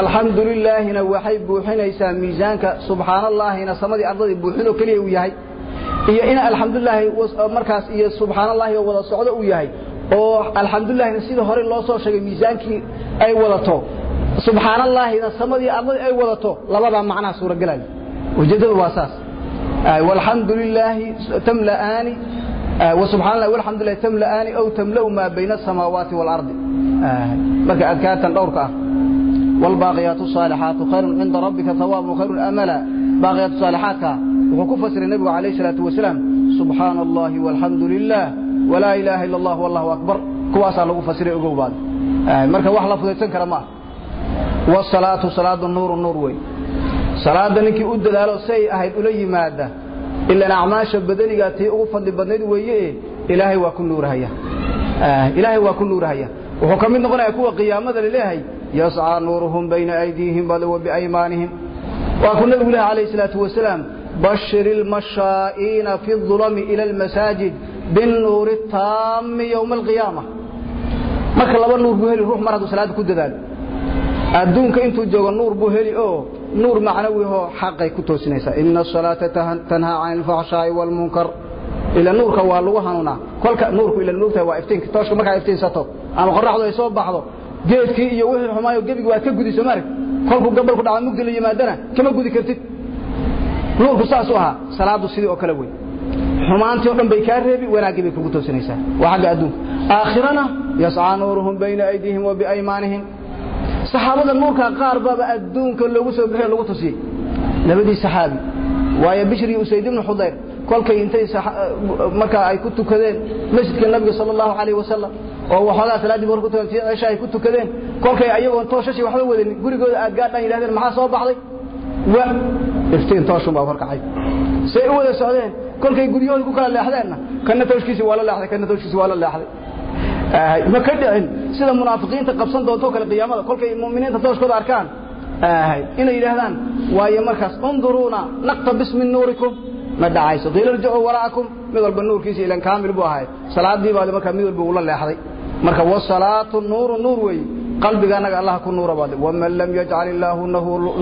[SPEAKER 2] alxamdu lilaahina waxay buuxinaysaa miisaanka subxaan allaahina samadii ardadii buuxinoo keliya uu yahay
[SPEAKER 1] iyo in alxamdulilaahi
[SPEAKER 2] markaas iyo subxaan allaahiga wada socdo uu yahay oo alxamdulilahina sidii hore loo soo sheegay miisaankii ay wadato subxaan allaahina samadii ardadii ay wadato labadaa macnaha suuragelaya ujeeddadu waa saas والحمد لله تملأان وسبحان الله والحمد لله تملأان أو تملأ ما بين السماوات والأرض مركا أذكارتا دورك والباقيات الصالحات خير عند ربك ثواب وخير أملا باقيات الصالحات وكفى النبي عليه الصلاة والسلام سبحان الله والحمد لله ولا إله إلا الله والله أكبر كواسا لغو فسر أقوبان مركا وحلا فضيتن كرما والصلاة صلاة النور النور وي salaada ninkii u dadaalo say ahayd ula yimaada ilaan acmaasha badanigaa tii ugu fadli badnayd weeye ilaahay waa ku nuurahaya ah, wuxuu ka mid noqonaya kuwa qiyaamada laleeyahay yascaa nuuruhum bayna aydiihim wa biaymaanihim waa ku nabigu leh alayh salaatu wasalaam bashir ilmashaa'iina fi dulami ila almasaajid binnuuri taami yowma alqiyaama marka laba nuur buu heli ruux mar hadduu salaada ku dadaalo adduunka intuu joogo nuur buu heli oo nuur macnawi oo xaqay ku toosinaysaa ina asalaata tanhaa can ilfaxshaa'i waalmunkar ila nuurka waa lagu hanuunaa kolka nuurku ila moogtahay waa iftiinka tooshka markaa iftiinsato ama qoraxdu ay soo baxdo geedkii iyo wixii xumaayo gebigu waad ka gudi somaarg kolkuu gambal ku dhacda mugdi la yimaadana kama gudi kartid nuurku saasuu ahaa salaadu sidii oo kale wey xumaantii o dhan bay kaa reebi wanaaggii bay kugu toosinaysaa waa xagga adduunka aakhirana yascaa nuuruhum bayna aydihim wa biaymaanihim saxaabada nuurka qaar baaba adduunka loogu soo bixi lagu tusiyey labadii saxaabi waayo bishri usayd ibnu xudayr kolkay intay markaa ay ku tukadeen masjidka nabiga sal allahu alayh wasalam oo waxoogaa salaaddii bor ku tukan isha ay ku tukadeen kolkay ayagoon tooshashii waxba wadanin gurigooda aad gaadhaan yidhahdeen maxaa soo baxday wa iftiin tooshun baa warkacay say u wada socdeen kolkay guryahooda ku kala leexdeenna kanna tooshkiisi waa la leexday kanna tooshkiisi waa la leexday ma ka dhicin sida munaafiqiinta qabsan doonto kale qiyaamada kolkay mu'miniinta tooshkooda arkaan inay yidhaahdaan waayo markaas unduruuna naqtabis min nuurikum ma dhacayso qiila irjicuu wara'akum mid walba nuurkiisa ilan kaamil buu ahay salaadii baa markaa mid walba ula leexday marka wasalaatu nuuru nuur weeye qalbiga annaga allah ku nuura baad waman lam yajcal illaahu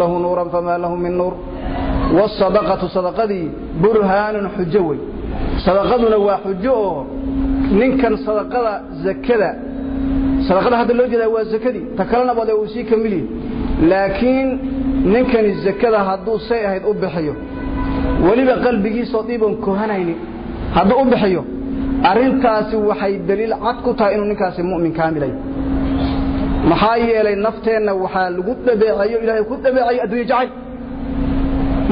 [SPEAKER 2] lahu nuuran famaa lahu min nuur wasadaqatu sadaqadii burhaanun xujo wey sadaqaduna waa xujo oo ninkan sadaqada zakada sadaqada hadda loo jeedaa waa zakadii ta kalena wade uu sii ka mid yahay laakiin ninkani zakada hadduu say ahayd u bixiyo weliba qalbigiisoo dhiiban kohanaynin hadduu u bixiyo arrintaasi waxay daliil cad ku tahay inuu ninkaasi mu'min kaamilay
[SPEAKER 1] maxaa yeelay
[SPEAKER 2] nafteenna waxaa lagu dhabeeceeyo ilaahay ku dhabeeceeyo adduunya jacayl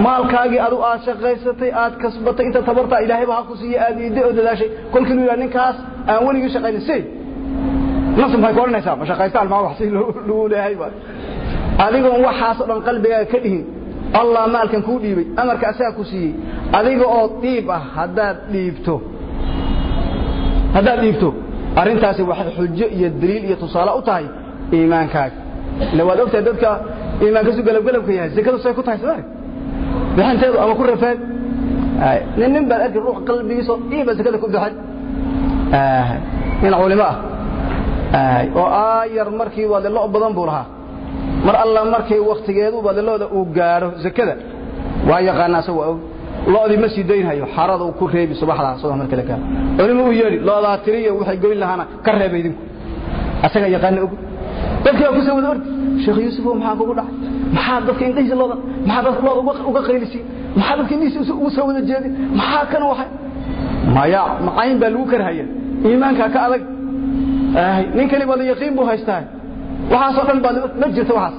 [SPEAKER 2] maalkaagii adu aad shaqaysatay aad kasbatay inta tabartaa ilaahayba ha ku siiye aad iidda oo dadaashay kolkii lu yidha ninkaas aan weligii shaqaynin si nafsi maxay ku odhanaysaa ma shaqaystaan maa wax si lagu leehayba adigoon waxaasoo dhan qalbigaaga ka dhihin allah maalkan kuu dhiibay amarka asagaa ku siiyey adiga oo dhiib ah haddaad dhiibto haddaad dhiibto arrintaasi waxay xujo iyo daliil iyo tusaale u tahay iimaankaaga ila waad ogtahay dadka iimaankasu galabgalabka yahay sekadu say ku tahay soo bixinteedu ama ku rafaad nin baad arki ruux qalbigiisa iyo baa sakada ku bixin nin culimo ah oo aayar markii waa de lo' badan buu lahaa mar alla markay wakhtigeedu baa de lo'da uu gaadho sakada waa yaqaana asaga waa og lo'dii ma sii daynhayo xarada ku reebi subaxdaa subax markii la gaaro culimo uu yeedhi lo'daa tiriyo waxay goyn lahaana ka reeba idinku asaga yaqaana og dadkii waa ku soo wada ordi sheekh yuusuf maxaa kugu dhacay maxaa dadka indhihiisa looda maxaa dadka looda uga qaylisiin maxaa dadka indhihiisa ugu soo wada jeedin maxaa kan waxay maya macayn baa lagu karhaya iimaanka ka adag nin kani baa yaqiin buu haystaa waxaasoo dhan baa ma jirta waxaas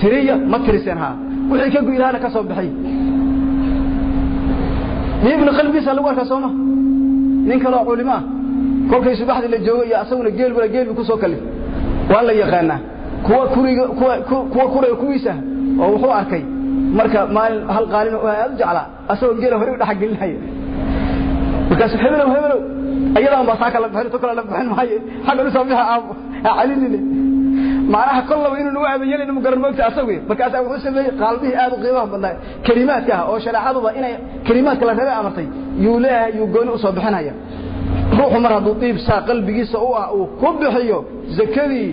[SPEAKER 2] tiriya ma tiriseen haa wixii ka guilahaana ka soo baxay dhiibna qalbigiisa lagu arkaa sooma nin kaloo culimo ah kolkay subaxdii la joogo iyo asaguna geelbula geelbi ku soo waa la yaqaanaa kuwa kuriga kuwiisa oo wuxuu arkay marka maalin hal qaalin aad u jeclaa asagoo geela hore u dhexgelinaya markaasu hebelow hebelow ayadaan baa saa kala bixin to kale la bixin maaye xaggan u saabixa aabo ha calinine macnaha kollaba inuu nagu aadayelayno ma garan moogta asagu markaasaa wuxuu sameeyey qaalbihii aad u qiimaha badnaa kelimaadka ah oo shareecaduba inay kelimaadka la reebay amartay yuu leeyahay yuu gooni u soo bixinaya ruuxu mar hadduu diibsaa qalbigiisa u ah uu ku bixiyo zakadii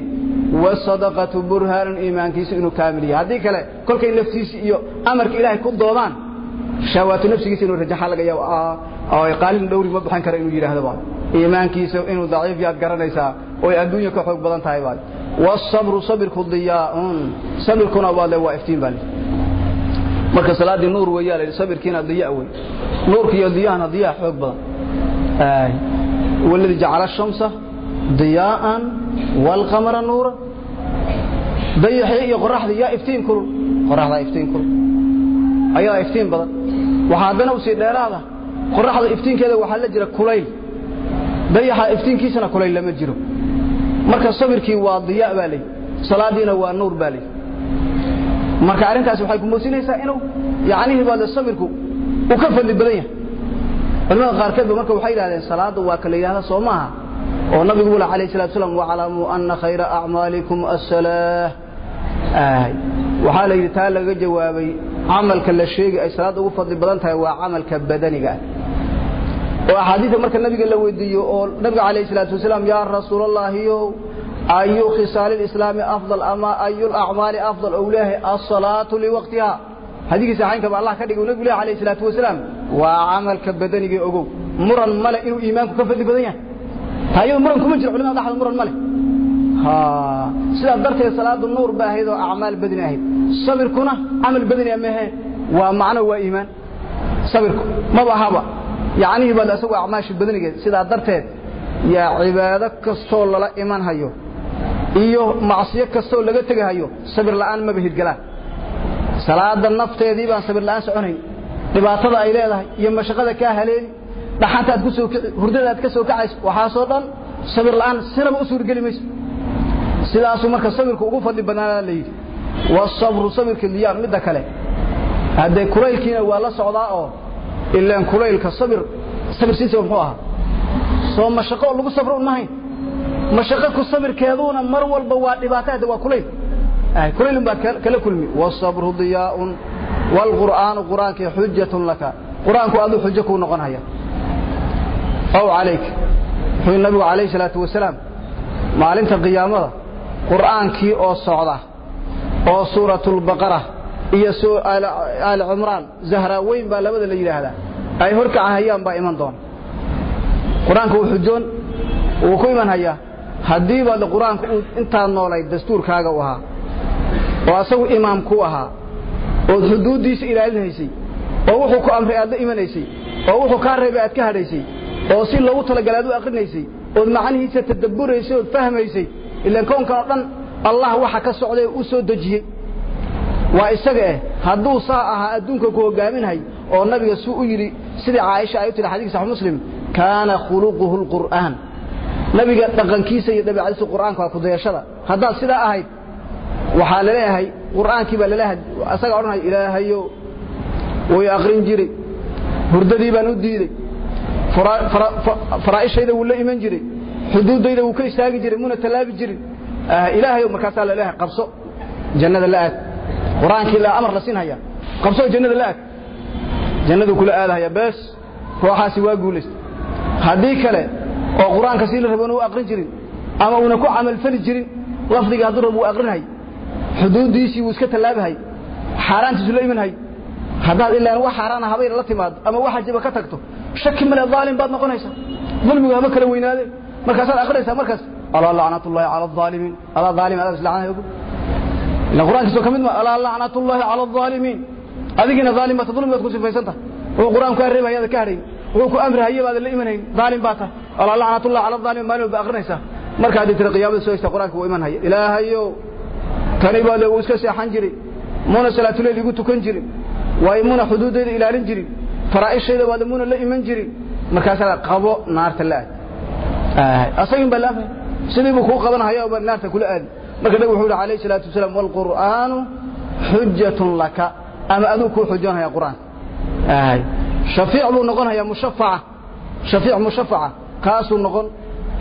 [SPEAKER 2] wasadaqatu burhaanun iimaankiisu inuu kaamil yahay haddii kale kolkay naftiisi iyo amarka ilaahay ku doodaan shahawaatu nafsigiisa inuu rajaxa laga yaabo oo qaalin dhowri ma baxan kara inuu yidhaahdaba iimaankiisa inuu daciif yaad garanaysaa oy adduunya ka xoog badan tahay baad wasabru sabirku diyaaun sabirkuna waale waa iftiin baa marka salaaddii nuur weeyaa la yidhi sabirkiina diyaa wey nuurka iyo diyahana diyaa xoog badan هو الذي جعل الشمس ضياء والقمر نورا dayaxya iyo qoraxda yaa iftiin kulul qoraxdaa iftiin kulul ayaa iftiin badan waxaa haddana usii dheeraada qoraxda iftiinkeeda waxaa la jira kulayl dayaxa iftiinkiisana kulayl lama jiro marka sawirkii waa diya baa ley salaadiina waa nuur baa ley marka arrintaas waxay ku moosinaysaa inuu yacnihiibaade sawirku uu ka fadli badan yahay culimada qaarkeedba marka waxay yidhahdeen salaada waa ka la yidhahda soo maaha oo nabigu buu alayh salatu salam waclamuu ana khayra acmaalikum asalaah waxaa la yidhi taa laga jawaabay camalka la sheegi ay salaadda ugu fadli badan tahay waa camalka badaniga oo axaadiista marka nabiga la weydiiyo oo nabiga calayh salaatu wasalaam yaa rasuul allaahiyow ayu khisaali lislaami afdal ama ayu lacmaali afdal ou leeyahay asalaatu liwaqtiha xadiigii saxaynka ba allah ka dhigay nabigu leh alayh salaatu wasalaam waa camalka badaniga ogow muran male inuu iimaanku ka fadli badan yahay taayada muran kuma jiro culimada dhexda muran male sidaa darteed salaadu nuur ba ahayd oo acmaal badani ahayd sabirkuna camal badaniya mahe waa macno waa iimaan sabirku maba haba yacnihii baad isagu acmaasha badanigeed sidaa darteed yaa cibaado kastoo lala iman hayo iyo macsiyo kastoo laga tegahayo sabir la'aan maba hirgalaan salaada nafteedii baan sabir la'aan soconayn dhibaatada ay leedahay iyo mashaqada kaa haleeli dhaxanta aad kusoo hurdada aad ka soo kacayso waxaasoo dhan sabir la'aan sinaba u suurgeli mayso sidaasuu marka sabirka ugu fadli badnaana la yidhi wasabru sabirka liyaan midda kale haddee kulaylkiina waa la socdaa oo ilaan kulaylka sabir sabirsiisa muxuu ahaa soo mashaqo lagu sabro un mahayn mashaqo ku sabirkeeduuna mar walba waa dhibaato hadde waa kulayl كل با كلا كلمي والصبر ضياء والقرآن قرآن حجة لك قرآن أدو حجك ونقن هيا أو عليك حين النبي عليه الصلاة والسلام maalinta qiyaamada qur'aankii oo socda oo suuratul baqara iyo aali cimraan zahraaweyn baa labada la yidhaahdaa ay horkacahayaan baa iman doona qur-aanka wuu xujoon wuu ku iman hayaa haddii baad qur-aanku uu intaa noolayd dastuurkaaga u ahaa oo asagu imaam ku ahaa ood xuduuddiisa ilaalinaysay oo wuxuu ku amray aad la imanaysay oo wuxuu kaa reebay aad ka hadhaysay oo si loogu talagala aad u akhrinaysay ood macnihiisa tadaburaysay ood fahmaysay ilaan kownkan oo dhan allah waxa ka socdae u soo dejiyey waa isaga eh hadduu saa ahaa adduunka ku hogaaminhay oo nabiga suu u yidhi sida caaisha ay u tihi xadidka saxi muslim kaana khuluquhu alqur'aan nabiga dhaqankiisa iyo dhabeecadiisu qur'aanka waa kudayashada haddaad sidaa ahayd waxaa laleeyahay qur'aankii baa laleeyahay asaga odhanay ilaahayo way aqrin jiray hurdadii baan u diiday faraa'ishayda wuu la iman jiray xuduuddayda wuu ka istaagi jiray muuna tallaabi jirin ah, ilaahayo markaasaa laleeyahay qabso jannada la aad qur'aankii la amar la siinhaya qabso jannada la aad jannaduu kula aadahaya bees ruuxaasi waa guulaysta haddii kale oo qur'aanka sii la rabona u aqrin jirin ama uuna ku camalfali jirin lafdiga hadduu rab wuu aqrinhay xuduudiisii wuu iska tallaabahay xaaraantiisu la imanhay haddaad ilaan wax xaaraana ah habayna la timaado ama wax ajiba ka tagto shaki male daalim baad noqonaysaa dulmigu haba kala weynaadeen markaasaad akrinaysaa markaas alaa lacnatullaahi cala aalimiin alaa aalim adaad islacanayo
[SPEAKER 1] ila qur'aankiisoo ka mid
[SPEAKER 2] ma alaa lacnatullaahi cala aalimiin adigina daalim baata dulmi baad ku sifaysan tahay wuu qur-aankaa reebahaya ada ka hadhayn wuu ku amrihaya baada la imanayn daalim baa tahay alaa lacnatullahi cala aalimiin maalin walba akrinaysaa markaad tira qiyaamada sugaysa qur'aanka wuu imanhaya ilaahayow tani baa de wuu iska seexan jiray muuna salaatuleyl igu tukan jirin waayo muuna xuduuddayda ilaalin jirin faraa'ishayda baad muuna la iman jirin markaasaa qabo naarta la aad asagin baa laafay sidii buu kuu qabanhaya baa naarta kula aadi marka nabigu wuxuu yidhi alayhi salaatu wasalaam waalqur'aanu xujjatun laka ama aduu kuu xujoonhaya qur'aan shafiic buu noqon hayaa mushafaca shafiic mushafaca kaasuu noqon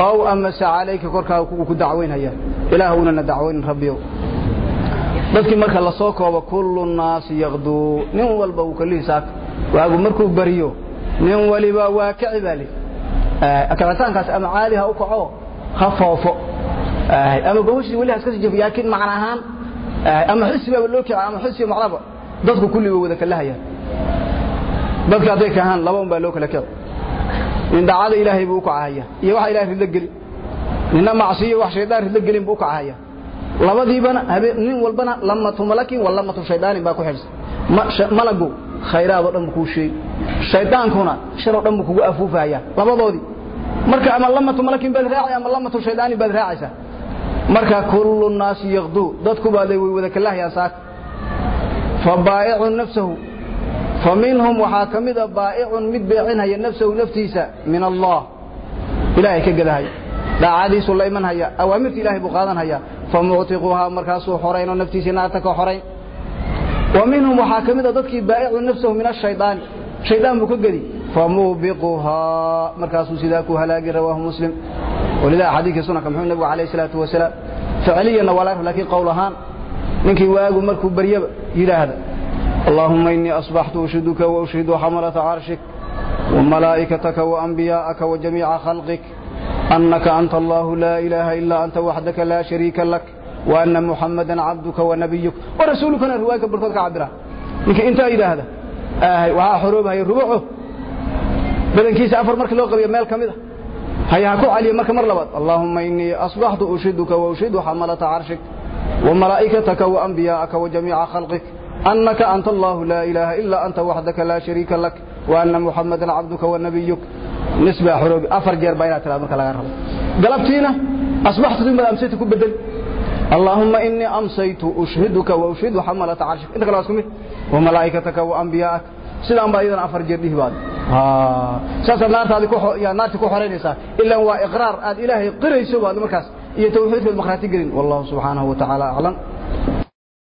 [SPEAKER 2] ow amase calayka korkaa kugu ku dacwaynhaya ilaah uunana dacwaynin rabbiyow dadkii marka la soo koobo kullu naasi yakduu nin walba wuu kalihiisaa waagu markuu bariyo nin waliba waa kaci baa li kicitaankaas ama caadi ha u kaco ha foofo ama bahushii weli haska sii laakiin macna ahaan ama xusi baaba loo kica ama xusi macnaba dadku kulli way wada kalahayaan dadka hadday kahaan laba un baa loo kala kici nin daacada ilaahay buu u kacahaya iyo waxa ilahay ridlo geli ninna macsiyo wax shaydaan ridlo gelin buu u kacahaya labadiibana nin walbana lamatu malakin wa lamatu shaydaanin baa ku xidhsan malagu khayraad oo dhan buu kuu sheegi shaydaankuna shar oo dhan buu kugu afuufaya labadoodii marka ama lamatu malakin baad raacaysa ama lamatu shaydaanin baad raacaysaa marka kullu naasi yaqdu dadku baa way wada kalaahayaan saak fa baa'icu nafsahu fa minhum waxaa ka mid a baa'icun mid beecinhaya nafsahu naftiisa min allah ilaahay ka gadahaya dhaacadiisu la iman haya awaamirta ilaahay buu qaadan hayaa famuqtiquuhaa markaasuu xorayn oo naftiisii naarta ka xorayn wa minhum waxaa ka mid a dadkii baa'icu nafsahu min ashaydaani shaydaan buu ka gedi famuubiquuhaa markaasuu sidaa ku halaagi rawaahu muslim walidaa xadiidkii sunanka muxuu nabigu calayhi salaatu wasalaam ficiliyanna waa laga laakiin qowl ahaan ninkii waagu markuu baryaba yidhaahda allahuma innii asbaxtu ushiduka wa ushhidu xamalata carshik wa malaa'ikataka wa anbiyaa'aka wa jamiica khalqik أنك أنت الله لا إله إلا أنت وحدك لا شريك لك وأن محمدا عبدك ونبيك ورسولك أنا روايك برفضك عبرا إنك أنت إلى هذا آه وها حروب هي ربعه بدن كيس أفر مرك لوقب يمال كمده هيا هكو علي مرك مر لبات اللهم إني أصبحت أشدك وأشد حملة عرشك وملائكتك وأنبياءك وجميع خلقك أنك أنت الله لا إله إلا أنت وحدك لا شريك لك وأن محمدا عبدك ونبيك نسبة حروب أفر جير بينات الأمر كلا غرب قلبتينا أصبحت ثم أمسيت كبدل اللهم إني أمسيت أشهدك وأشهد حملة عرشك أنت كلا أسكمي وملائكتك وأنبياءك سلام بأيضا أفر جير به بعد
[SPEAKER 1] آه.
[SPEAKER 2] ساسا نارتا دي كوحو يا نارتا كوحو رينيسا إلا هو إقرار آل إلهي قريسو بعد مركز يتوحيد في المقرات قرين والله سبحانه وتعالى أعلم